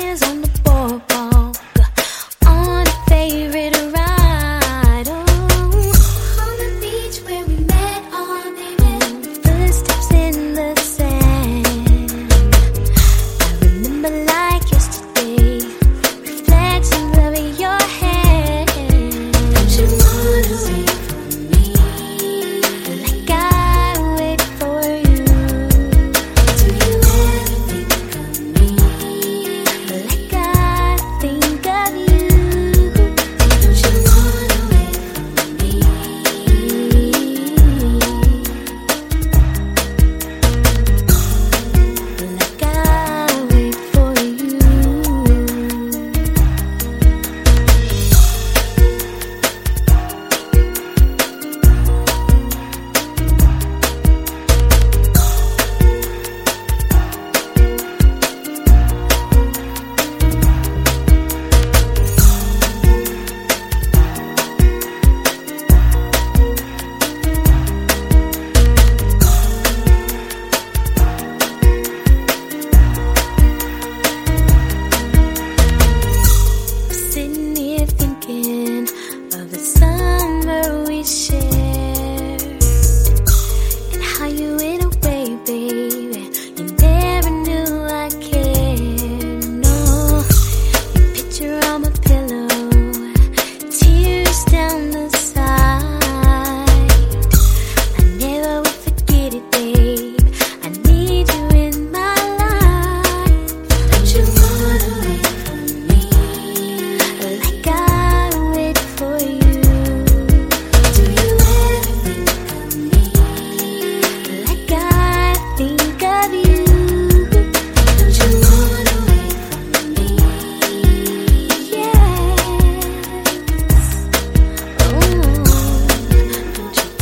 hands on the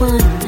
one.